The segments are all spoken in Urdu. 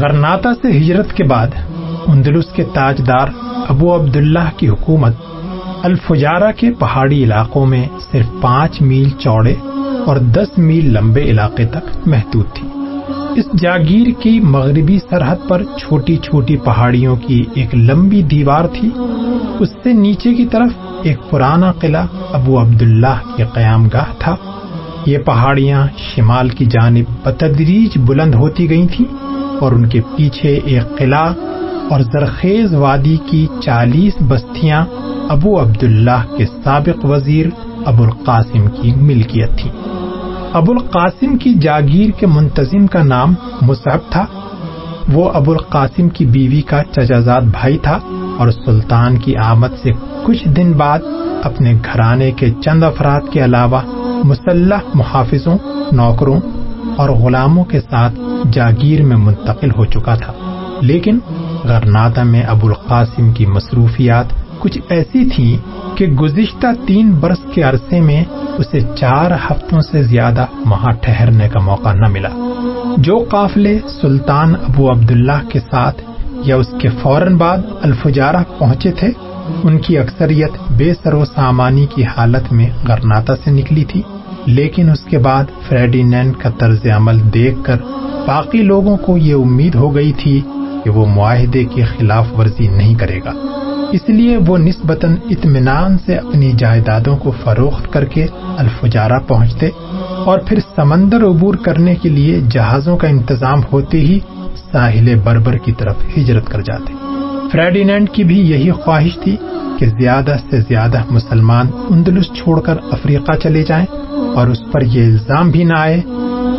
غرناتا سے ہجرت کے بعد اندلس کے تاجدار ابو عبداللہ کی حکومت الفجارہ کے پہاڑی علاقوں میں صرف پانچ میل چوڑے اور دس میل لمبے علاقے تک محدود تھی۔ اس جاگیر کی مغربی سرحد پر چھوٹی چھوٹی پہاڑیوں کی ایک لمبی دیوار تھی۔ اس سے نیچے کی طرف ایک پرانا قلعہ ابو عبداللہ کے قیام گاہ تھا۔ یہ پہاڑیاں شمال کی جانب بتدریج بلند ہوتی گئی تھیں۔ اور ان کے پیچھے ایک قلعہ اور زرخیز وادی کی چالیس بستیاں ابو عبداللہ کے سابق وزیر ابو القاسم کی ملکیت تھی ابو القاسم کی جاگیر کے منتظم کا نام مصحب تھا۔ وہ ابو القاسم کی بیوی کا چجازاد بھائی تھا اور سلطان کی آمد سے کچھ دن بعد اپنے گھرانے کے چند افراد کے علاوہ مسلح محافظوں، نوکروں اور غلاموں کے ساتھ جاگیر میں منتقل ہو چکا تھا۔ لیکن غرناتا میں ابو القاسم کی مصروفیات کچھ ایسی تھیں کہ گزشتہ تین برس کے عرصے میں اسے چار ہفتوں سے زیادہ وہاں ٹھہرنے کا موقع نہ ملا۔ جو قافلے سلطان ابو عبداللہ کے ساتھ یا اس کے فوراً بعد الفجارہ پہنچے تھے، ان کی اکثریت بے سر و سامانی کی حالت میں غرناتا سے نکلی تھی۔ لیکن اس کے بعد فریڈینینڈ کا طرز عمل دیکھ کر باقی لوگوں کو یہ امید ہو گئی تھی کہ وہ معاہدے کی خلاف ورزی نہیں کرے گا۔ اس لیے وہ نسبتاً اطمینان سے اپنی جائیدادوں کو فروخت کر کے الفجارہ پہنچتے اور پھر سمندر عبور کرنے کے لیے جہازوں کا انتظام ہوتے ہی ساحل بربر کی طرف ہجرت کر جاتے۔ فریڈینینڈ کی بھی یہی خواہش تھی کہ زیادہ سے زیادہ مسلمان اندلس چھوڑ کر افریقہ چلے جائیں۔ اور اس پر یہ الزام بھی نہ آئے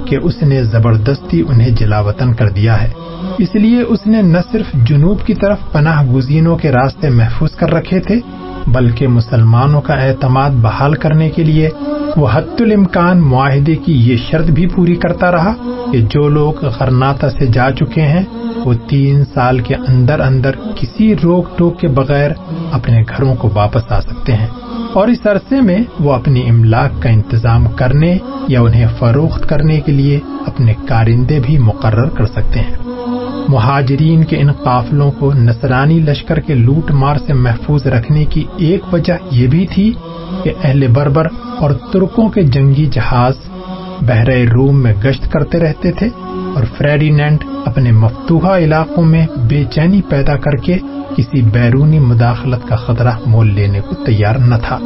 کہ اس نے زبردستی انہیں جلا وطن کر دیا ہے۔ اس لیے اس نے نہ صرف جنوب کی طرف پناہ گزینوں کے راستے محفوظ کر رکھے تھے، بلکہ مسلمانوں کا اعتماد بحال کرنے کے لیے وہ حت الامکان معاہدے کی یہ شرط بھی پوری کرتا رہا کہ جو لوگ غرناتا سے جا چکے ہیں، وہ تین سال کے اندر اندر کسی روک ٹوک کے بغیر اپنے گھروں کو واپس آ سکتے ہیں۔ اور اس عرصے میں وہ اپنی املاک کا انتظام کرنے یا انہیں فروخت کرنے کے لیے اپنے کارندے بھی مقرر کر سکتے ہیں۔ مہاجرین کے ان قافلوں کو نصرانی لشکر کے لوٹ مار سے محفوظ رکھنے کی ایک وجہ یہ بھی تھی کہ اہل بربر اور ترکوں کے جنگی جہاز بحر روم میں گشت کرتے رہتے تھے اور فریڈینینڈ اپنے مفتوحہ علاقوں میں بے چینی پیدا کر کے کسی بیرونی مداخلت کا خطرہ مول لینے کو تیار نہ تھا۔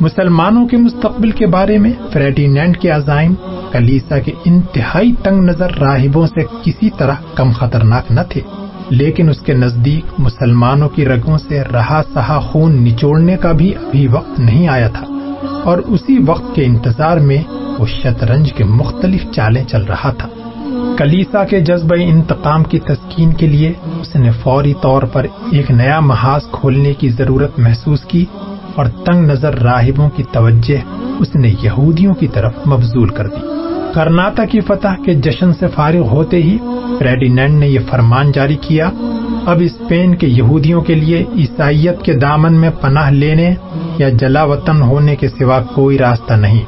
مسلمانوں کے مستقبل کے بارے میں فریڈینینڈ کے عزائم، کلیسا کے انتہائی تنگ نظر راہبوں سے کسی طرح کم خطرناک نہ تھے۔ لیکن اس کے نزدیک مسلمانوں کی رگوں سے رہا سہا خون نچوڑنے کا بھی ابھی وقت نہیں آیا تھا۔ اور اسی وقت کے انتظار میں وہ شطرنج کے مختلف چالیں چل رہا تھا۔ کلیسا کے جذبہ انتقام کی تسکین کے لیے اس نے فوری طور پر ایک نیا محاذ کھولنے کی ضرورت محسوس کی اور تنگ نظر راہبوں کی توجہ اس نے یہودیوں کی طرف مبزول کر دی۔ کرناتا کی فتح کے جشن سے فارغ ہوتے ہی فریڈینینڈ نے یہ فرمان جاری کیا، اب اسپین کے یہودیوں کے لیے عیسائیت کے دامن میں پناہ لینے یا جلا وطن ہونے کے سوا کوئی راستہ نہیں۔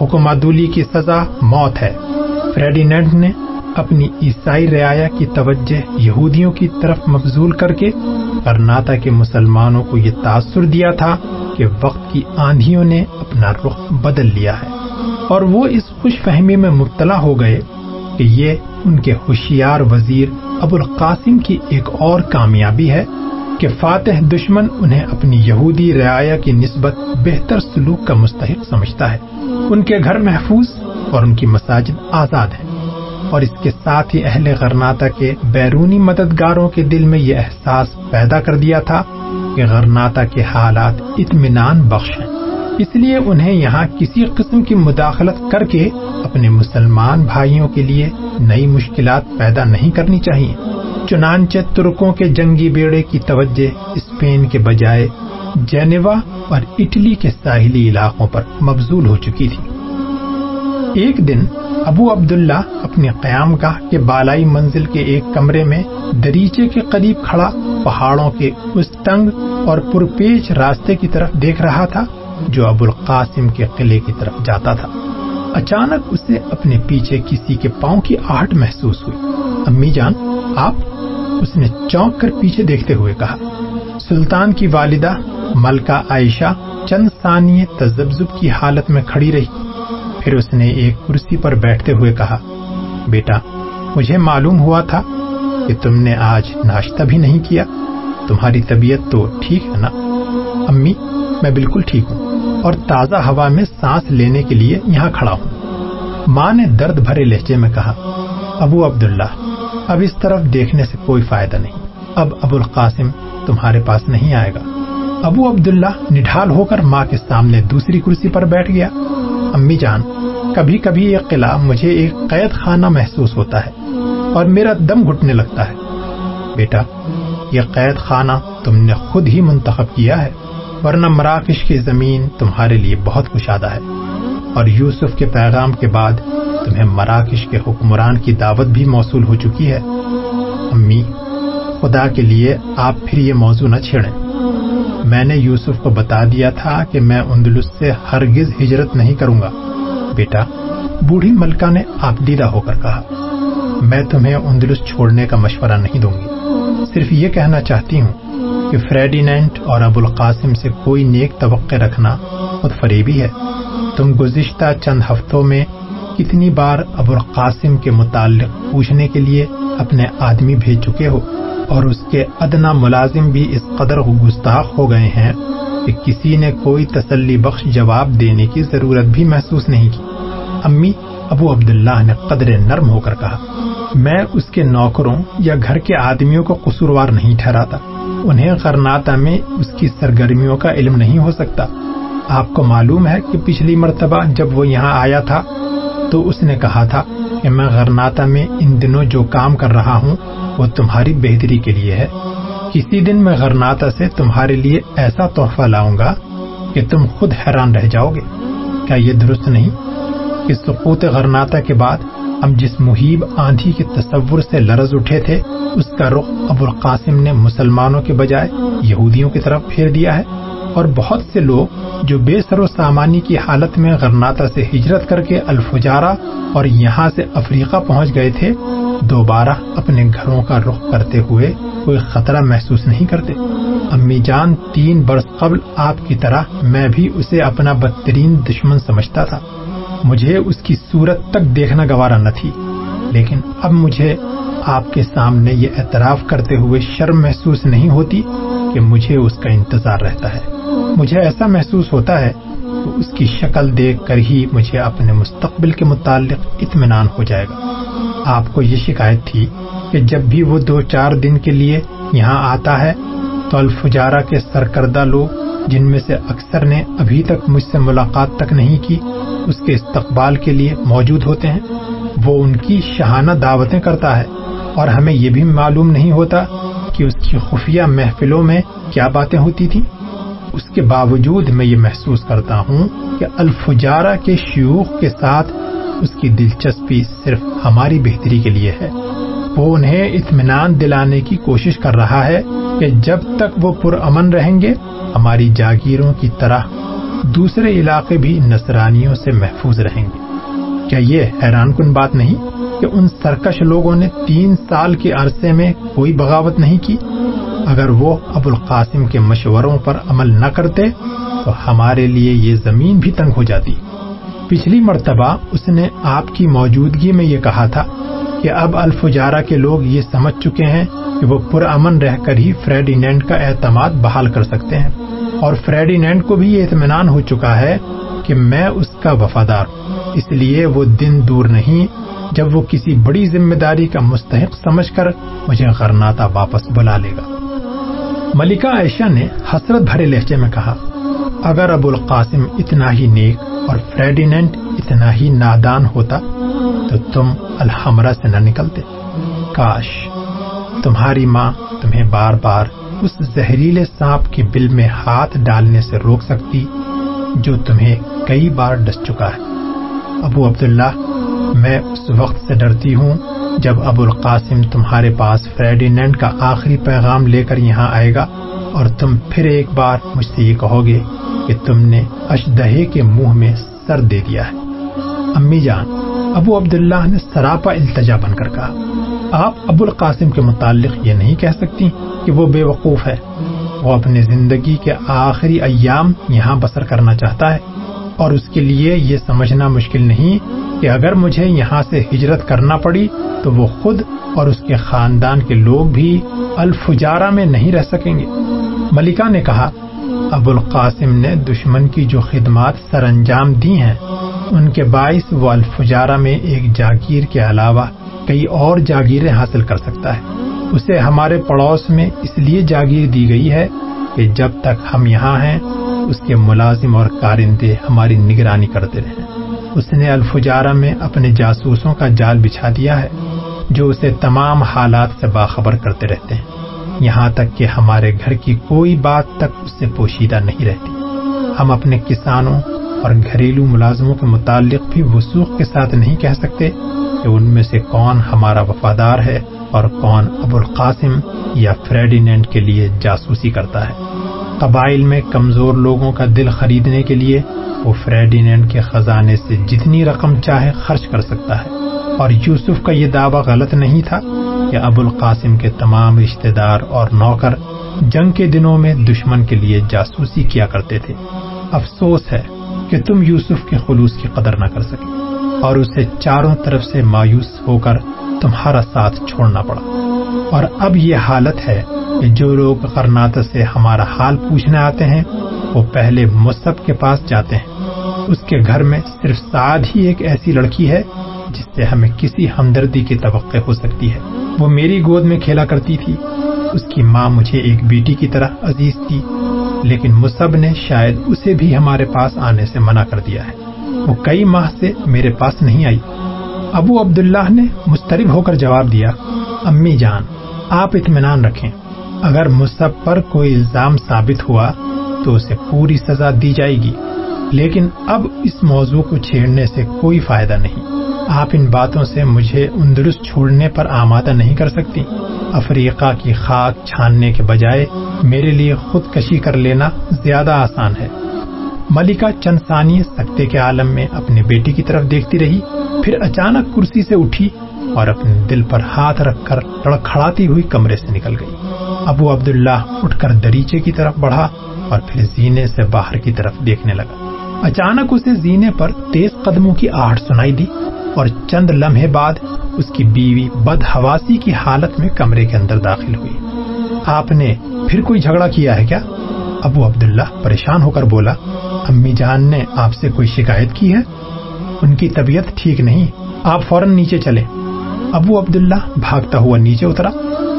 حکم عدولی کی سزا موت ہے۔ فریڈینینڈ نے اپنی عیسائی رعایا کی توجہ یہودیوں کی طرف مبزول کر کے کرناتا کے مسلمانوں کو یہ تاثر دیا تھا کہ وقت کی آندھیوں نے اپنا رخ بدل لیا ہے۔ اور وہ اس خوش فہمی میں مبتلا ہو گئے کہ یہ ان کے ہوشیار وزیر ابو القاسم کی ایک اور کامیابی ہے کہ فاتح دشمن انہیں اپنی یہودی رعایا کی نسبت بہتر سلوک کا مستحق سمجھتا ہے۔ ان کے گھر محفوظ اور ان کی مساجد آزاد ہیں۔ اور اس کے ساتھ ہی اہل غرناتا کے بیرونی مددگاروں کے دل میں یہ احساس پیدا کر دیا تھا کہ غرناتا کے حالات اطمینان بخش ہیں۔ اس لیے انہیں یہاں کسی قسم کی مداخلت کر کے اپنے مسلمان بھائیوں کے لیے نئی مشکلات پیدا نہیں کرنی چاہیے۔ چنانچہ ترکوں کے جنگی بیڑے کی توجہ اسپین کے بجائے جینیوا اور اٹلی کے ساحلی علاقوں پر مبزول ہو چکی تھی۔ ایک دن ابو عبداللہ اپنے قیام گاہ کے بالائی منزل کے ایک کمرے میں دریچے کے قریب کھڑا پہاڑوں کے اس تنگ اور پرپیچ راستے کی طرف دیکھ رہا تھا، جو ابو القاسم کے قلعے کی طرف جاتا تھا۔ اچانک اسے اپنے پیچھے کسی کے پاؤں کی آہٹ محسوس ہوئی۔ امی جان، آپ؟ اس نے چونک کر پیچھے دیکھتے ہوئے کہا۔ سلطان کی والدہ ملکہ عائشہ چند ثانیے تجزب کی حالت میں کھڑی رہی۔ پھر اس نے ایک کرسی پر بیٹھتے ہوئے کہا، بیٹا، مجھے معلوم ہوا تھا کہ تم نے آج ناشتہ بھی نہیں کیا، تمہاری طبیعت تو ٹھیک ہے نا؟ امی، میں بالکل ٹھیک ہوں اور تازہ ہوا میں سانس لینے کے لیے یہاں کھڑا ہوں. ماں نے درد بھرے لہجے میں کہا، ابو عبداللہ، اب اس طرف دیکھنے سے کوئی فائدہ نہیں. اب ابو القاسم تمہارے پاس نہیں آئے گا. ابو عبداللہ نڈھال ہو کر ماں کے سامنے دوسری کرسی پر بیٹھ گیا. امی جان کبھی کبھی یہ قلعہ مجھے ایک قید خانہ محسوس ہوتا ہے اور میرا دم گھٹنے لگتا ہے۔ بیٹا، یہ قید خانہ تم نے خود ہی منتخب کیا ہے، ورنہ مراکش کی زمین تمہارے لیے بہت کشادہ ہے۔ اور یوسف کے پیغام کے بعد تمہیں مراکش کے حکمران کی دعوت بھی موصول ہو چکی ہے۔ امی، خدا کے لیے آپ پھر یہ موضوع نہ چھیڑیں۔ میں نے یوسف کو بتا دیا تھا کہ میں اندلس سے ہرگز ہجرت نہیں کروں گا۔ بیٹا، بوڑھی ملکہ نے آپ دیدہ ہو کر کہا، میں تمہیں اندلس چھوڑنے کا مشورہ نہیں دوں گی۔ صرف یہ کہنا چاہتی ہوں کہ فریڈینٹ اور ابو القاسم سے کوئی نیک توقع رکھنا خود فریبی ہے۔ تم گزشتہ چند ہفتوں میں کتنی بار ابو القاسم کے متعلق پوچھنے کے لیے اپنے آدمی بھیج چکے ہو اور اس کے ادنا ملازم بھی اس قدر گستاخ ہو گئے ہیں۔ کہ کسی نے کوئی تسلی بخش جواب دینے کی ضرورت بھی محسوس نہیں کی۔ امی ابو عبداللہ نے قدر نرم ہو کر کہا، میں اس کے نوکروں یا گھر کے آدمیوں کو قصوروار نہیں ٹھہراتا۔ انہیں غرناتا میں اس کی سرگرمیوں کا علم نہیں ہو سکتا۔ آپ کو معلوم ہے کہ پچھلی مرتبہ جب وہ یہاں آیا تھا تو اس نے کہا تھا کہ میں غرناتا میں ان دنوں جو کام کر رہا ہوں وہ تمہاری بہتری کے لیے ہے۔ کسی دن میں غرناتا سے تمہارے لیے ایسا تحفہ لاؤں گا کہ تم خود حیران رہ جاؤ گے۔ کیا یہ درست نہیں کہ سقوط غرناتا کے بعد ہم جس محیب آندھی کے تصور سے لرز اٹھے تھے، اس کا رخ ابو القاسم نے مسلمانوں کے بجائے یہودیوں کی طرف پھیر دیا ہے؟ اور بہت سے لوگ جو بے سر و سامانی کی حالت میں غرناتا سے ہجرت کر کے الفجارا اور یہاں سے افریقہ پہنچ گئے تھے، دوبارہ اپنے گھروں کا رخ کرتے ہوئے کوئی خطرہ محسوس نہیں کرتے۔ امی جان، تین برس قبل آپ کی طرح میں بھی اسے اپنا بدترین دشمن سمجھتا تھا۔ مجھے اس کی صورت تک دیکھنا گوارا نہ تھی۔ لیکن اب مجھے آپ کے سامنے یہ اعتراف کرتے ہوئے شرم محسوس نہیں ہوتی کہ مجھے اس کا انتظار رہتا ہے۔ مجھے ایسا محسوس ہوتا ہے کہ اس کی شکل دیکھ کر ہی مجھے اپنے مستقبل کے متعلق اطمینان ہو جائے گا۔ آپ کو یہ شکایت تھی کہ جب بھی وہ دو چار دن کے لیے یہاں آتا ہے تو الفجارہ کے سرکردہ لوگ جن میں سے اکثر نے ابھی تک مجھ سے ملاقات تک نہیں کی، اس کے استقبال کے لیے موجود ہوتے ہیں۔ وہ ان کی شہانہ دعوتیں کرتا ہے اور ہمیں یہ بھی معلوم نہیں ہوتا کہ اس کی خفیہ محفلوں میں کیا باتیں ہوتی تھیں۔ اس کے باوجود میں یہ محسوس کرتا ہوں کہ الفجارہ کے شیوخ کے ساتھ اس کی دلچسپی صرف ہماری بہتری کے لیے ہے۔ وہ انہیں اطمینان دلانے کی کوشش کر رہا ہے کہ جب تک وہ پرامن رہیں گے، ہماری جاگیروں کی طرح دوسرے علاقے بھی نصرانیوں سے محفوظ رہیں گے۔ کیا یہ حیران کن بات نہیں کہ ان سرکش لوگوں نے تین سال کے عرصے میں کوئی بغاوت نہیں کی؟ اگر وہ ابو القاسم کے مشوروں پر عمل نہ کرتے، تو ہمارے لیے یہ زمین بھی تنگ ہو جاتی۔ پچھلی مرتبہ اس نے آپ کی موجودگی میں یہ کہا تھا کہ اب الفجارہ کے لوگ یہ سمجھ چکے ہیں کہ وہ پرامن رہ کر ہی فریڈینینڈ کا اعتماد بحال کر سکتے ہیں۔ اور فریڈینینڈ کو بھی یہ اطمینان ہو چکا ہے کہ میں اس کا وفادار ہوں۔ اس لیے وہ دن دور نہیں، جب وہ کسی بڑی ذمہ داری کا مستحق سمجھ کر مجھے غرناتا واپس بلا لے گا۔ ملکہ عائشہ نے حسرت بھرے لہجے میں کہا، اگر ابو القاسم اتنا ہی نیک اور فریڈینٹ اتنا ہی نادان ہوتا تو تم الحمرہ سے نہ نکلتے۔ کاش، تمہاری ماں تمہیں بار بار اس زہریلے سانپ کے بل میں ہاتھ ڈالنے سے روک سکتی، جو تمہیں کئی بار ڈس چکا ہے۔ ابو عبداللہ، میں اس وقت سے ڈرتی ہوں جب ابو القاسم تمہارے پاس فریڈینڈ کا آخری پیغام لے کر یہاں آئے گا اور تم پھر ایک بار مجھ سے یہ کہو گے کہ تم نے اشدہے کے منہ میں سر دے دیا ہے۔ امی جان ابو عبداللہ نے سراپا التجا بن کر کہا، آپ ابو القاسم کے متعلق یہ نہیں کہہ سکتی کہ وہ بے وقوف ہے۔ وہ اپنی زندگی کے آخری ایام یہاں بسر کرنا چاہتا ہے اور اس کے لیے یہ سمجھنا مشکل نہیں کہ اگر مجھے یہاں سے ہجرت کرنا پڑی تو وہ خود اور اس کے خاندان کے لوگ بھی الفجارہ میں نہیں رہ سکیں گے۔ ملکہ نے کہا، ابو القاسم نے دشمن کی جو خدمات سر انجام دی ہیں ان کے باعث وہ الفجارہ میں ایک جاگیر کے علاوہ کئی اور جاگیریں حاصل کر سکتا ہے۔ اسے ہمارے پڑوس میں اس لیے جاگیر دی گئی ہے کہ جب تک ہم یہاں ہیں، اس کے ملازم اور کارندے ہماری نگرانی کرتے رہے اس نے الفجارہ میں اپنے جاسوسوں کا جال بچھا دیا ہے، جو اسے تمام حالات سے باخبر کرتے رہتے ہیں۔ یہاں تک کہ ہمارے گھر کی کوئی بات تک اس سے پوشیدہ نہیں رہتی۔ ہم اپنے کسانوں اور گھریلو ملازموں کے متعلق بھی وسوخ کے ساتھ نہیں کہہ سکتے کہ ان میں سے کون ہمارا وفادار ہے اور کون ابو القاسم یا فریڈینڈ کے لیے جاسوسی کرتا ہے۔ قبائل میں کمزور لوگوں کا دل خریدنے کے لیے وہ فریڈینڈ کے خزانے سے جتنی رقم چاہے خرچ کر سکتا ہے۔ اور یوسف کا یہ دعویٰ غلط نہیں تھا کہ ابو القاسم کے تمام رشتہ دار اور نوکر جنگ کے دنوں میں دشمن کے لیے جاسوسی کیا کرتے تھے۔ افسوس ہے کہ تم یوسف کے خلوص کی قدر نہ کر سکے اور اسے چاروں طرف سے مایوس ہو کر تمہارا ساتھ چھوڑنا پڑا۔ اور اب یہ حالت ہے کہ جو لوگ کرناط سے ہمارا حال پوچھنے آتے ہیں، وہ پہلے مصحف کے پاس جاتے ہیں۔ اس کے گھر میں صرف سعد ہی ایک ایسی لڑکی ہے جس سے ہمیں کسی ہمدردی کی توقع ہو سکتی ہے۔ وہ میری گود میں کھیلا کرتی تھی۔ اس کی ماں مجھے ایک بیٹی کی طرح عزیز تھی۔ لیکن مصب نے شاید اسے بھی ہمارے پاس آنے سے منع کر دیا ہے۔ وہ کئی ماہ سے میرے پاس نہیں آئی۔ ابو عبداللہ نے مسترب ہو کر جواب دیا، امی جان، آپ اطمینان رکھیں۔ اگر مصب پر کوئی الزام ثابت ہوا تو اسے پوری سزا دی جائے گی۔ لیکن اب اس موضوع کو چھیڑنے سے کوئی فائدہ نہیں۔ آپ ان باتوں سے مجھے اندرست چھوڑنے پر آمادہ نہیں کر سکتی۔ افریقہ کی خاک چھاننے کے بجائے میرے لیے خود کشی کر لینا زیادہ آسان ہے۔ ملکہ چند ثانی سکتے کے عالم میں اپنی بیٹی کی طرف دیکھتی رہی، پھر اچانک کرسی سے اٹھی اور اپنے دل پر ہاتھ رکھ کر لڑکھڑاتی ہوئی کمرے سے نکل گئی۔ ابو عبداللہ اٹھ کر دریچے کی طرف بڑھا اور پھر زینے سے باہر کی طرف دیکھنے لگا۔ اچانک اسے زینے پر تیز قدموں کی آہٹ سنائی دی۔ اور چند لمحے بعد اس کی بیوی بد حواسی کی حالت میں کمرے کے اندر داخل ہوئی۔ آپ نے پھر کوئی جھگڑا کیا ہے کیا؟ ابو عبداللہ پریشان ہو کر بولا، امی جان نے آپ سے کوئی شکایت کی ہے؟ ان کی طبیعت ٹھیک نہیں، آپ فوراً نیچے چلے۔ ابو عبداللہ بھاگتا ہوا نیچے اترا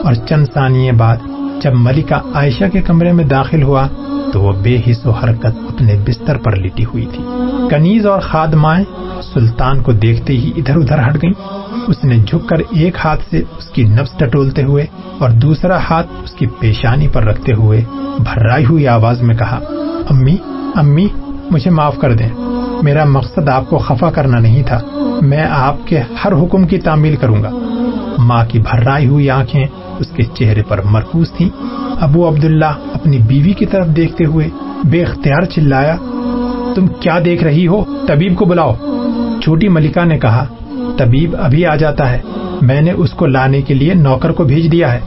اور چند ثانیے بعد جب ملکہ عائشہ کے کمرے میں داخل ہوا تو وہ بے حص و حرکت اپنے بستر پر لٹی ہوئی تھی۔ کنیز اور خادمائیں سلطان کو دیکھتے ہی ادھر ادھر ہٹ گئیں۔ اس نے جھک کر ایک ہاتھ سے اس کی نفس ٹٹولتے ہوئے اور دوسرا ہاتھ اس کی پیشانی پر رکھتے ہوئے بھرائی ہوئی آواز میں کہا، امی امی، مجھے معاف کر دیں۔ میرا مقصد آپ کو خفا کرنا نہیں تھا۔ میں آپ کے ہر حکم کی تعمیل کروں گا۔ ماں کی بھرائی ہوئی آنکھیں اس کے چہرے پر مرکوز تھی ابو عبداللہ اپنی بیوی کی طرف دیکھتے ہوئے بے اختیار چلایا تم کیا دیکھ رہی ہو؟ طبیب کو بلاؤ۔ چھوٹی ملکہ نے کہا، طبیب ابھی آ جاتا ہے۔ میں نے اس کو لانے کے لیے نوکر کو بھیج دیا ہے۔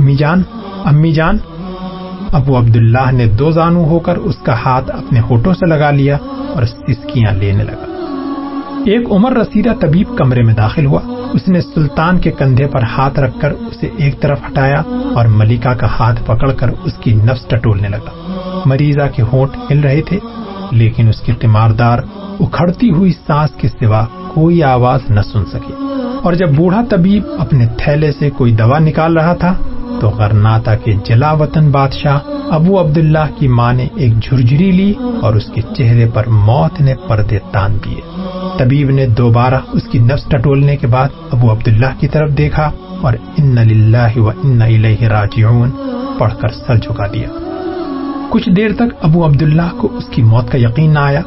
امی جان امی جان۔ ابو عبداللہ نے دو زانو ہو کر اس کا ہاتھ اپنے ہوٹوں سے لگا لیا اور سسکیاں لینے لگا۔ ایک عمر رسیدہ طبیب کمرے میں داخل ہوا۔ اس نے سلطان کے کندھے پر ہاتھ رکھ کر اسے ایک طرف ہٹایا اور ملکہ کا ہاتھ پکڑ کر اس کی نفس ٹٹولنے لگا۔ مریضہ کے ہونٹ ہل رہے تھے۔ لیکن اس کی تیماردار اکھڑتی ہوئی سانس کے سوا کوئی آواز نہ سن سکے اور جب بوڑھا طبیب اپنے تھیلے سے کوئی دوا نکال رہا تھا، تو غرناتا کے جلا وطن بادشاہ ابو عبداللہ کی ماں نے ایک جھرجری لی اور اس کے چہرے پر موت نے پردے تان دیے۔ طبیب نے دوبارہ اس کی نفس ٹٹولنے کے بعد ابو عبداللہ کی طرف دیکھا اور ان للہ و ان الیہ راجعون پڑھ کر سر جھکا دیا۔ کچھ دیر تک ابو عبداللہ کو اس کی موت کا یقین نہ آیا۔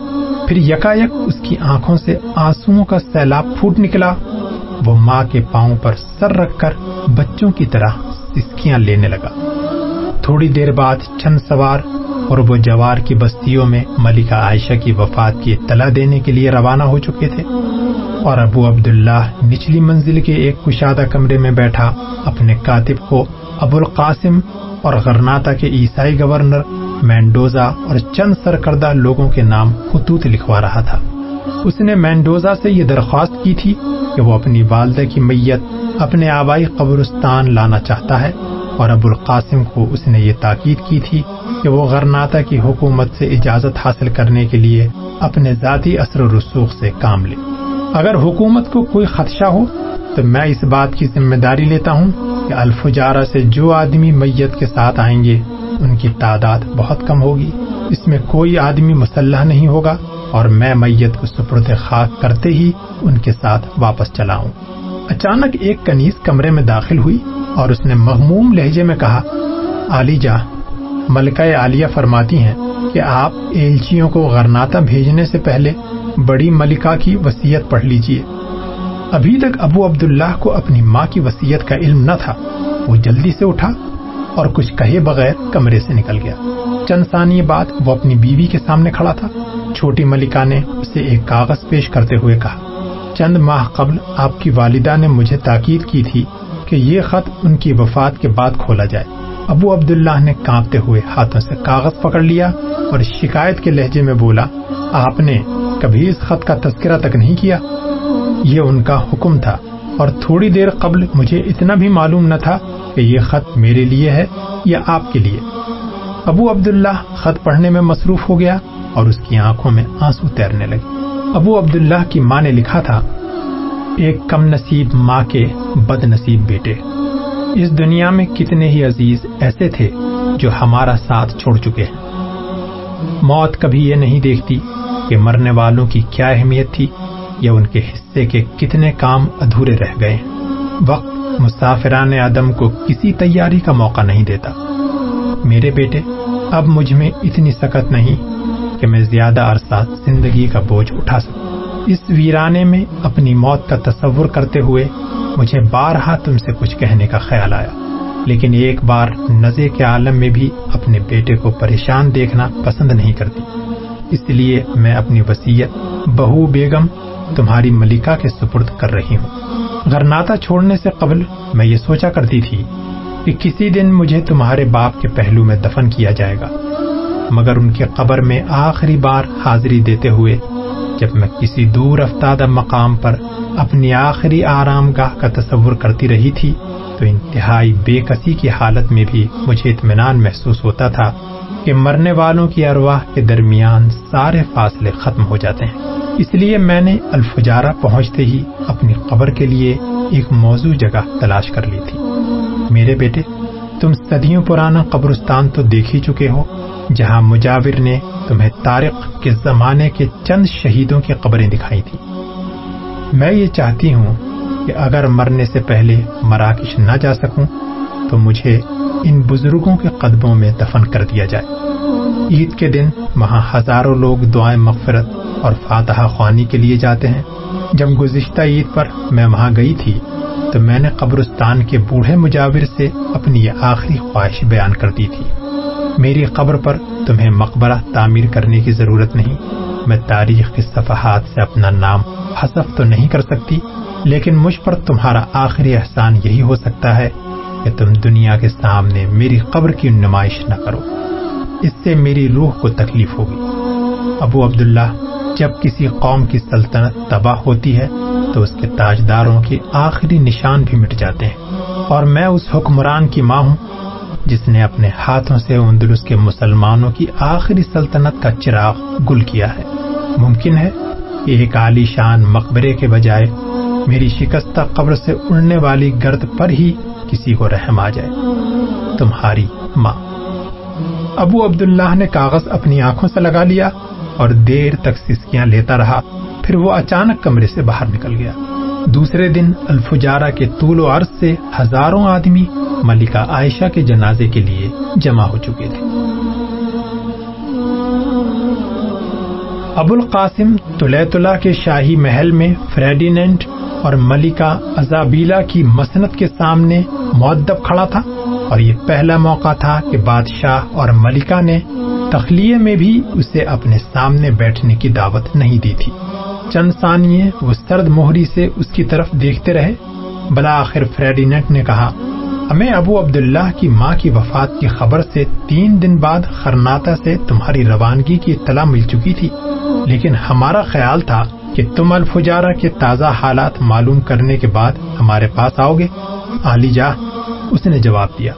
پھر یکا یک اس کی آنکھوں سے آنسو کا سیلاب پھوٹ نکلا۔ وہ ماں کے پاؤں پر سر رکھ کر بچوں کی طرح سسکیاں لینے لگا۔ تھوڑی دیر بعد چند سوار اور وہ جوار کی بستیوں میں ملکہ عائشہ کی وفات کی اطلاع دینے کے لیے روانہ ہو چکے تھے۔ اور ابو عبداللہ نچلی منزل کے ایک کشادہ کمرے میں بیٹھا، اپنے کاتب کو ابو القاسم اور غرناتا کے عیسائی گورنر مینڈوزا اور چند سرکردہ لوگوں کے نام خطوط لکھوا رہا تھا۔ اس نے مینڈوزا سے یہ درخواست کی تھی کہ وہ اپنی والدہ کی میت اپنے آبائی قبرستان لانا چاہتا ہے اور ابو القاسم کو اس نے یہ تاکید کی تھی کہ وہ غرناتا کی حکومت سے اجازت حاصل کرنے کے لیے اپنے ذاتی اثر و رسوخ سے کام لے۔ اگر حکومت کو کوئی خدشہ ہو، تو میں اس بات کی ذمہ داری لیتا ہوں کہ الفجارہ سے جو آدمی میت کے ساتھ آئیں گے ان کی تعداد بہت کم ہوگی۔ اس میں کوئی آدمی مسلح نہیں ہوگا اور میں میت کو سپرد خاک کرتے ہی ان کے ساتھ واپس چلاؤں اچانک ایک کنیز کمرے میں داخل ہوئی اور اس نے مغموم لہجے میں کہا علی جا، ملکہ عالیہ فرماتی ہیں کہ آپ ایلچیوں کو غرناتا بھیجنے سے پہلے بڑی ملکہ کی وسیعت پڑھ لیجیے۔ ابھی تک ابو عبداللہ کو اپنی ماں کی وسیعت کا علم نہ تھا۔ وہ جلدی سے اٹھا اور کچھ کہے بغیر کمرے سے نکل گیا۔ چند ثانیے بعد وہ اپنی بیوی کے سامنے کھڑا تھا۔ چھوٹی ملکہ نے اسے ایک کاغذ پیش کرتے ہوئے کہا، چند ماہ قبل آپ کی والدہ نے مجھے تاکید کی تھی کہ یہ خط ان کی وفات کے بعد کھولا جائے۔ ابو عبداللہ نے کانپتے ہوئے ہاتھوں سے کاغذ پکڑ لیا اور شکایت کے لہجے میں بولا، آپ نے کبھی اس خط کا تذکرہ تک نہیں کیا؟ یہ ان کا حکم تھا۔ اور تھوڑی دیر قبل مجھے اتنا بھی معلوم نہ تھا کہ یہ خط میرے لیے ہے یا آپ کے لیے۔ ابو عبداللہ خط پڑھنے میں مصروف ہو گیا اور اس کی آنکھوں میں آنسو تیرنے لگے۔ ابو عبداللہ کی ماں نے لکھا تھا، ایک کم نصیب ماں کے بد نصیب بیٹے۔ اس دنیا میں کتنے ہی عزیز ایسے تھے جو ہمارا ساتھ چھوڑ چکے ہیں۔ موت کبھی یہ نہیں دیکھتی کہ مرنے والوں کی کیا اہمیت تھی یا ان کے حصے کے کتنے کام ادھورے رہ گئے۔ وقت مسافران عدم کو کسی تیاری کا موقع نہیں دیتا۔ میرے بیٹے، اب مجھ میں اتنی سکت نہیں کہ میں زیادہ عرصہ زندگی کا بوجھ اٹھا سکوں۔ اس ویرانے میں اپنی موت کا تصور کرتے ہوئے مجھے بارہا تم سے کچھ کہنے کا خیال آیا۔ لیکن ایک بار نزے کے عالم میں بھی اپنے بیٹے کو پریشان دیکھنا پسند نہیں کرتی۔ اس لیے میں اپنی وسیعت بہو بیگم تمہاری ملکہ کے سپرد کر رہی ہوں۔ غرناتا چھوڑنے سے قبل میں یہ سوچا کرتی تھی کہ کسی دن مجھے تمہارے باپ کے پہلو میں دفن کیا جائے گا، مگر ان کے قبر میں آخری بار حاضری دیتے ہوئے جب میں کسی دور افتادہ مقام پر اپنی آخری آرام گاہ کا تصور کرتی رہی تھی، تو انتہائی بے کسی کی حالت میں بھی مجھے اطمینان محسوس ہوتا تھا کہ مرنے والوں کی ارواح کے درمیان سارے فاصلے ختم ہو جاتے ہیں۔ اس لیے میں نے الفجارہ پہنچتے ہی اپنی قبر کے لیے ایک موضوع جگہ تلاش کر لی تھی۔ میرے بیٹے، تم صدیوں پرانا قبرستان تو دیکھ ہی چکے ہو، جہاں مجاور نے تمہیں تارق کے زمانے کے چند شہیدوں کی قبریں دکھائی تھی میں یہ چاہتی ہوں کہ اگر مرنے سے پہلے مراکش نہ جا سکوں، تو مجھے ان بزرگوں کے قدموں میں دفن کر دیا جائے۔ عید کے دن وہاں ہزاروں لوگ دعائیں مغفرت اور فاتحہ خوانی کے لیے جاتے ہیں۔ جب گزشتہ عید پر میں وہاں گئی تھی، تو میں نے قبرستان کے بوڑھے مجاور سے اپنی یہ آخری خواہش بیان کر دی تھی۔ میری قبر پر تمہیں مقبرہ تعمیر کرنے کی ضرورت نہیں۔ میں تاریخ کے صفحات سے اپنا نام حسف تو نہیں کر سکتی، لیکن مجھ پر تمہارا آخری احسان یہی ہو سکتا ہے کہ تم دنیا کے سامنے میری قبر کی نمائش نہ کرو۔ اس سے میری روح کو تکلیف ہوگی۔ ابو عبداللہ جب کسی قوم کی سلطنت تباہ ہوتی ہے تو اس کے تاجداروں کے آخری نشان بھی مٹ جاتے ہیں۔ اور میں اس حکمران کی ماں ہوں جس نے اپنے ہاتھوں سے اندلس کے مسلمانوں کی آخری سلطنت کا چراغ گل کیا ہے۔ ممکن ہے کہ ایک عالی شان مقبرے کے بجائے میری شکستہ قبر سے اڑنے والی گرد پر ہی کسی کو رحم آ جائے۔ تمہاری ماں۔ ابو عبداللہ نے کاغذ اپنی آنکھوں سے لگا لیا۔ اور دیر تک سسکیاں لیتا رہا۔ پھر وہ اچانک کمرے سے باہر نکل گیا۔ دوسرے دن الفجارہ کے طول و عرض سے ہزاروں آدمی ملکہ عائشہ کے جنازے کے لیے جمع ہو چکے تھے۔ ابو القاسم تلیتلا کے شاہی محل میں فریڈینٹ اور ملکہ ازابیلا کی مسنت کے سامنے معدب کھڑا تھا اور یہ پہلا موقع تھا کہ بادشاہ اور ملکہ نے تخلیے میں بھی اسے اپنے سامنے بیٹھنے کی دعوت نہیں دی تھی۔ چند ثانیے وہ سرد موہری سے اس کی طرف دیکھتے رہے۔ بلا آخر فریڈینٹ نے کہا، ہمیں ابو عبداللہ کی ماں کی وفات کی خبر سے تین دن بعد خرناتا سے تمہاری روانگی کی اطلاع مل چکی تھی۔ لیکن ہمارا خیال تھا کہ تم الفجارہ کے تازہ حالات معلوم کرنے کے بعد ہمارے پاس آؤ گے۔ علی جا، اس نے جواب دیا۔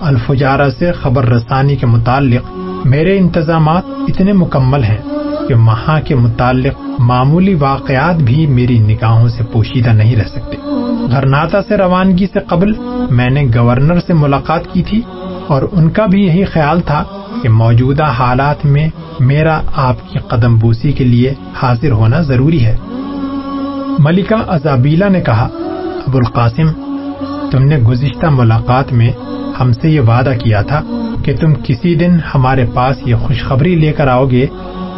الفجارہ سے خبر رسانی کے متعلق میرے انتظامات اتنے مکمل ہیں کہ وہاں کے متعلق معمولی واقعات بھی میری نگاہوں سے پوشیدہ نہیں رہ سکتے۔ گھرناتا سے روانگی سے قبل میں نے گورنر سے ملاقات کی تھی اور ان کا بھی یہی خیال تھا کہ موجودہ حالات میں میرا آپ کی قدم بوسی کے لیے حاضر ہونا ضروری ہے۔ ملکہ ازابیلا نے کہا ابو القاسم تم نے گزشتہ ملاقات میں ہم سے یہ وعدہ کیا تھا کہ تم کسی دن ہمارے پاس یہ خوشخبری لے کر آؤ گے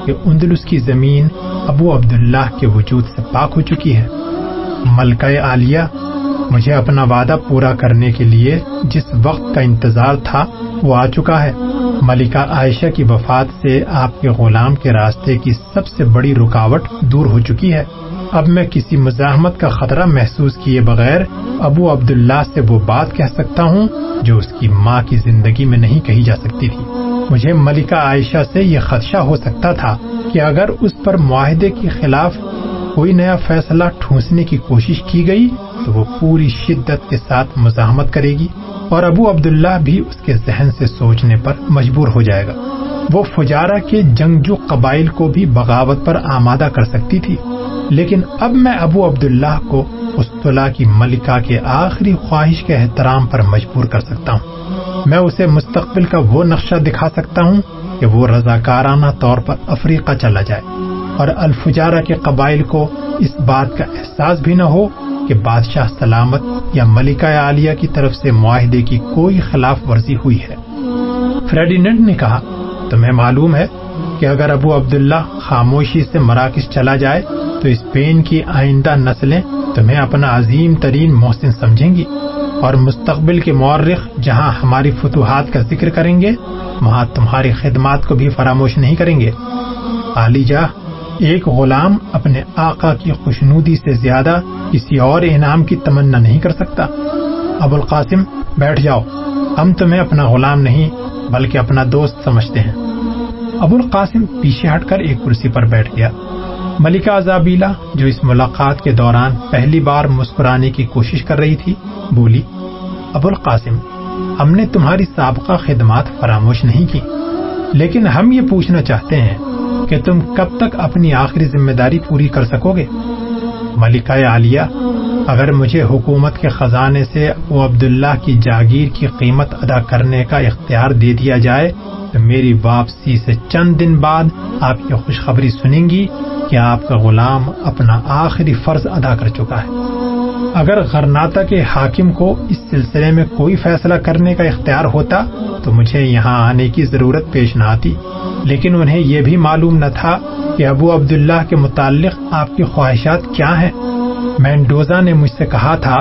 کہ اندلس کی زمین ابو عبداللہ کے وجود سے پاک ہو چکی ہے۔ ملکہ عالیہ، مجھے اپنا وعدہ پورا کرنے کے لیے جس وقت کا انتظار تھا، وہ آ چکا ہے۔ ملکہ عائشہ کی وفات سے آپ کے غلام کے راستے کی سب سے بڑی رکاوٹ دور ہو چکی ہے۔ اب میں کسی مزاحمت کا خطرہ محسوس کیے بغیر ابو عبداللہ سے وہ بات کہہ سکتا ہوں جو اس کی ماں کی زندگی میں نہیں کہی جا سکتی تھی۔ مجھے ملکہ عائشہ سے یہ خدشہ ہو سکتا تھا کہ اگر اس پر معاہدے کے خلاف کوئی نیا فیصلہ ٹھونسنے کی کوشش کی گئی تو وہ پوری شدت کے ساتھ مزاحمت کرے گی اور ابو عبداللہ بھی اس کے ذہن سے سوچنے پر مجبور ہو جائے گا۔ وہ فجارہ کے جنگجو قبائل کو بھی بغاوت پر آمادہ کر سکتی تھی۔ لیکن اب میں ابو عبداللہ کو اسطلاح کی ملکہ کے آخری خواہش کے احترام پر مجبور کر سکتا ہوں۔ میں اسے مستقبل کا وہ نقشہ دکھا سکتا ہوں کہ وہ رضاکارانہ طور پر افریقہ چلا جائے اور الفجارہ کے قبائل کو اس بات کا احساس بھی نہ ہو کہ بادشاہ سلامت یا ملکہ عالیہ کی طرف سے معاہدے کی کوئی خلاف ورزی ہوئی ہے۔ فریڈینڈ نے کہا، تمہیں معلوم ہے کہ اگر ابو عبداللہ خاموشی سے مراکش چلا جائے تو اسپین کی آئندہ نسلیں تمہیں اپنا عظیم ترین محسن سمجھیں گی اور مستقبل کے مورخ جہاں ہماری فتوحات کا ذکر کریں گے، وہاں تمہاری خدمات کو بھی فراموش نہیں کریں گے۔ علی جا ایک غلام اپنے آقا کی خوشنودی سے زیادہ کسی اور انعام کی تمنا نہیں کر سکتا۔ ابو القاسم بیٹھ جاؤ۔ ہم تمہیں اپنا غلام نہیں، بلکہ اپنا دوست سمجھتے ہیں۔ ابو القاسم پیچھے ہٹ کر ایک کرسی پر بیٹھ گیا۔ ملکہ ازابیلا جو اس ملاقات کے دوران پہلی بار مسکرانے کی کوشش کر رہی تھی، بولی ابو القاسم ہم نے تمہاری سابقہ خدمات فراموش نہیں کی، لیکن ہم یہ پوچھنا چاہتے ہیں کہ تم کب تک اپنی آخری ذمہ داری پوری کر سکو گے؟ ملکہ عالیہ، اگر مجھے حکومت کے خزانے سے وہ عبداللہ کی جاگیر کی قیمت ادا کرنے کا اختیار دے دیا جائے، تو میری واپسی سے چند دن بعد آپ یہ خوشخبری سنیں گی کہ آپ کا غلام اپنا آخری فرض ادا کر چکا ہے۔ اگر غرناتا کے حاکم کو اس سلسلے میں کوئی فیصلہ کرنے کا اختیار ہوتا تو مجھے یہاں آنے کی ضرورت پیش نہ آتی۔ لیکن انہیں یہ بھی معلوم نہ تھا کہ ابو عبداللہ کے متعلق آپ کی خواہشات کیا ہیں۔ مینڈوزا نے مجھ سے کہا تھا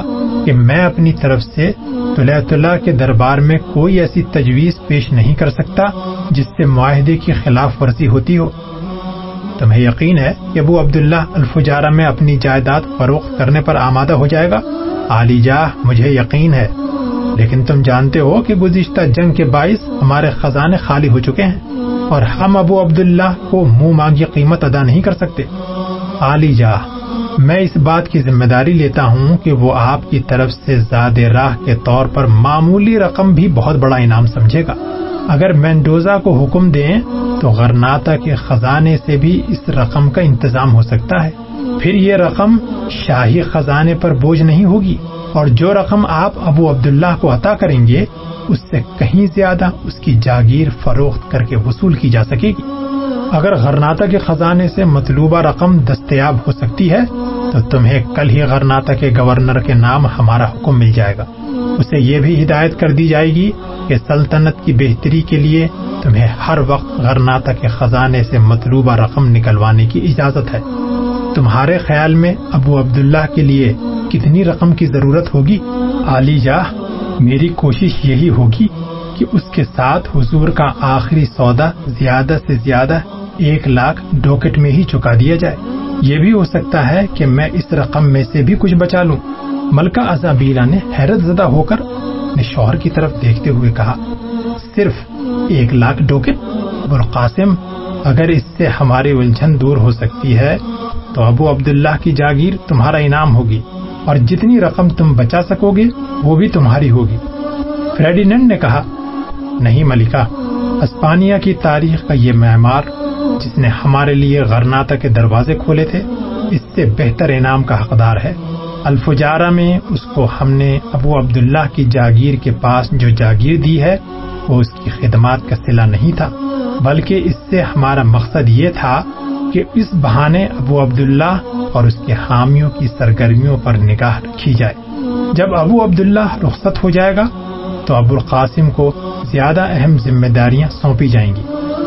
کہ میں اپنی طرف سے طلیت اللہ کے دربار میں کوئی ایسی تجویز پیش نہیں کر سکتا جس سے معاہدے کی خلاف ورزی ہوتی ہو۔ تمہیں یقین ہے کہ ابو عبداللہ الفجارہ میں اپنی جائیداد فروخت کرنے پر آمادہ ہو جائے گا؟ علی جا مجھے یقین ہے۔ لیکن تم جانتے ہو کہ گزشتہ جنگ کے باعث ہمارے خزانے خالی ہو چکے ہیں اور ہم ابو عبداللہ کو منہ مانگی قیمت ادا نہیں کر سکتے۔ علی جا میں اس بات کی ذمہ داری لیتا ہوں کہ وہ آپ کی طرف سے زیادہ راہ کے طور پر معمولی رقم بھی بہت بڑا انعام سمجھے گا۔ اگر مینڈوزا کو حکم دیں تو غرناتا کے خزانے سے بھی اس رقم کا انتظام ہو سکتا ہے۔ پھر یہ رقم شاہی خزانے پر بوجھ نہیں ہوگی۔ اور جو رقم آپ ابو عبداللہ کو عطا کریں گے، اس سے کہیں زیادہ اس کی جاگیر فروخت کر کے وصول کی جا سکے گی۔ اگر غرناتا کے خزانے سے مطلوبہ رقم دستیاب ہو سکتی ہے، تو تمہیں کل ہی غرناتا کے گورنر کے نام ہمارا حکم مل جائے گا۔ اسے یہ بھی ہدایت کر دی جائے گی کہ سلطنت کی بہتری کے لیے تمہیں ہر وقت غرناتا کے خزانے سے مطلوبہ رقم نکلوانے کی اجازت ہے۔ تمہارے خیال میں ابو عبداللہ کے لیے کتنی رقم کی ضرورت ہوگی؟ علی جاہ، میری کوشش یہی ہوگی کہ اس کے ساتھ حضور کا آخری سودا زیادہ سے زیادہ ایک لاکھ ڈوکٹ میں ہی چکا دیا جائے۔ یہ بھی ہو سکتا ہے کہ میں اس رقم میں سے بھی کچھ بچا لوں۔ ملکہ ازابیلا نے حیرت زدہ ہو کر اپنے شوہر کی طرف دیکھتے ہوئے کہا، صرف ایک لاکھ ڈوکن؟ ابوالقاسم، اگر اس سے ہماری الجھن دور ہو سکتی ہے، تو ابو عبداللہ کی جاگیر تمہارا انعام ہوگی اور جتنی رقم تم بچا سکو گے، وہ بھی تمہاری ہوگی۔ فریڈینڈ نے کہا، نہیں ملکہ، اسپانیہ کی تاریخ کا یہ معمار جس نے ہمارے لیے غرناتا کے دروازے کھولے تھے، اس سے بہتر انعام کا حقدار ہے۔ الفجارہ میں اس کو ہم نے ابو عبداللہ کی جاگیر کے پاس جو جاگیر دی ہے، وہ اس کی خدمات کا صلہ نہیں تھا، بلکہ اس سے ہمارا مقصد یہ تھا کہ اس بہانے ابو عبداللہ اور اس کے حامیوں کی سرگرمیوں پر نگاہ رکھی جائے۔ جب ابو عبداللہ رخصت ہو جائے گا، تو ابو القاسم کو زیادہ اہم ذمہ داریاں سونپی جائیں گی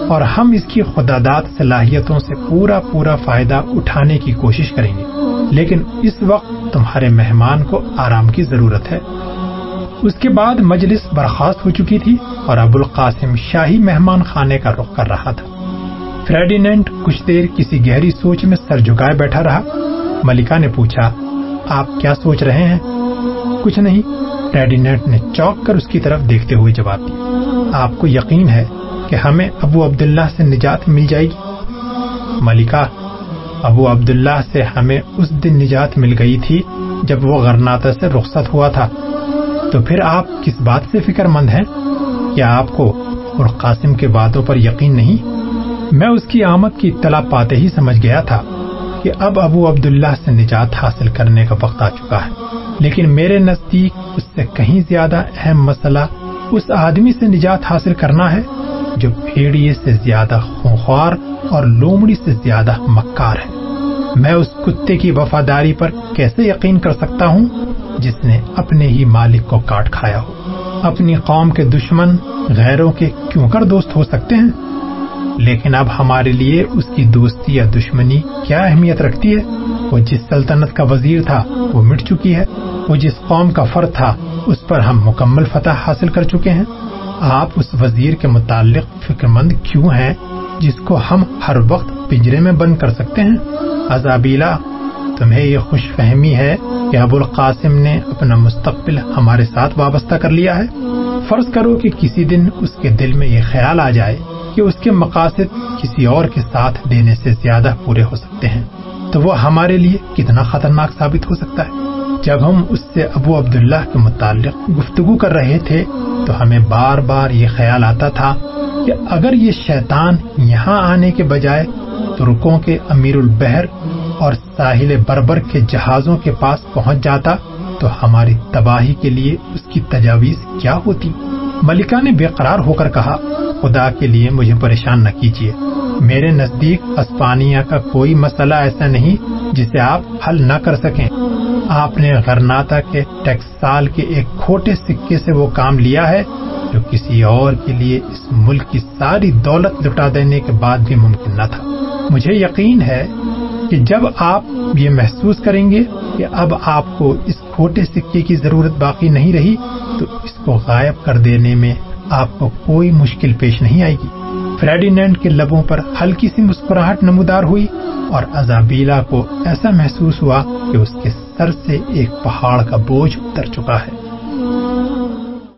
اور ہم اس کی خدادات صلاحیتوں سے پورا پورا فائدہ اٹھانے کی کوشش کریں گے۔ لیکن اس وقت تمہارے مہمان کو آرام کی ضرورت ہے۔ اس کے بعد مجلس برخاست ہو چکی تھی اور ابو القاسم شاہی مہمان خانے کا رخ کر رہا تھا۔ فریڈینٹ کچھ دیر کسی گہری سوچ میں سر جھکائے بیٹھا رہا۔ ملکہ نے پوچھا، آپ کیا سوچ رہے ہیں؟ کچھ نہیں فریڈینٹ نے چوک کر اس کی طرف دیکھتے ہوئے جواب دیا۔ آپ کو یقین ہے کہ ہمیں ابو عبداللہ سے نجات مل جائے گی؟ ملکہ ابو عبداللہ سے ہمیں اس دن نجات مل گئی تھی جب وہ غرناتا سے رخصت ہوا تھا۔ تو پھر آپ کس بات سے فکر مند ہیں؟ کیا آپ کو اور قاسم کے باتوں پر یقین نہیں؟ میں اس کی آمد کی اطلاع پاتے ہی سمجھ گیا تھا کہ اب ابو عبداللہ سے نجات حاصل کرنے کا وقت آ چکا ہے۔ لیکن میرے نزدیک اس سے کہیں زیادہ اہم مسئلہ اس آدمی سے نجات حاصل کرنا ہے جو بھیڑیے سے زیادہ خونخوار اور لومڑی سے زیادہ مکار ہے۔ میں اس کتے کی وفاداری پر کیسے یقین کر سکتا ہوں؟ جس نے اپنے ہی مالک کو کاٹ کھایا ہو۔ اپنی قوم کے دشمن غیروں کے کیوں کر دوست ہو سکتے ہیں؟ لیکن اب ہمارے لیے اس کی دوستی یا دشمنی کیا اہمیت رکھتی ہے؟ وہ جس سلطنت کا وزیر تھا، وہ مٹ چکی ہے۔ وہ جس قوم کا فرد تھا، اس پر ہم مکمل فتح حاصل کر چکے ہیں۔ آپ اس وزیر کے متعلق فکر مند کیوں ہیں؟ جس کو ہم ہر وقت پنجرے میں بند کر سکتے ہیں۔ ازابیلا تمہیں یہ خوش فہمی ہے کہ ابو القاسم نے اپنا مستقبل ہمارے ساتھ وابستہ کر لیا ہے۔ فرض کرو کہ کسی دن اس کے دل میں یہ خیال آ جائے کہ اس کے مقاصد کسی اور کے ساتھ دینے سے زیادہ پورے ہو سکتے ہیں۔ تو وہ ہمارے لیے کتنا خطرناک ثابت ہو سکتا ہے۔ جب ہم اس سے ابو عبداللہ کے متعلق گفتگو کر رہے تھے تو ہمیں بار بار یہ خیال آتا تھا کہ اگر یہ شیطان یہاں آنے کے بجائے ترکوں کے امیر البحر اور ساحل بربر کے جہازوں کے پاس پہنچ جاتا، تو ہماری تباہی کے لیے اس کی تجاویز کیا ہوتی؟ ملکہ نے بے قرار ہو کر کہا، خدا کے لیے مجھے پریشان نہ کیجیے۔ میرے نزدیک اسپانیہ کا کوئی مسئلہ ایسا نہیں جسے آپ حل نہ کر سکیں۔ آپ نے غرناتا کے ٹیکسال کے ایک کھوٹے سکے سے وہ کام لیا ہے جو کسی اور کے لیے اس ملک کی ساری دولت لٹا دینے کے بعد بھی ممکن نہ تھا۔ مجھے یقین ہے کہ جب آپ یہ محسوس کریں گے کہ اب آپ کو اس کھوٹے سکے کی ضرورت باقی نہیں رہی، تو اس کو غائب کر دینے میں آپ کو کوئی مشکل پیش نہیں آئے گی۔ فریڈینڈ کے لبوں پر ہلکی سی مسکراہٹ نمودار ہوئی اور ازابیلا کو ایسا محسوس ہوا کہ اس کے سر سے ایک پہاڑ کا بوجھ اتر چکا ہے۔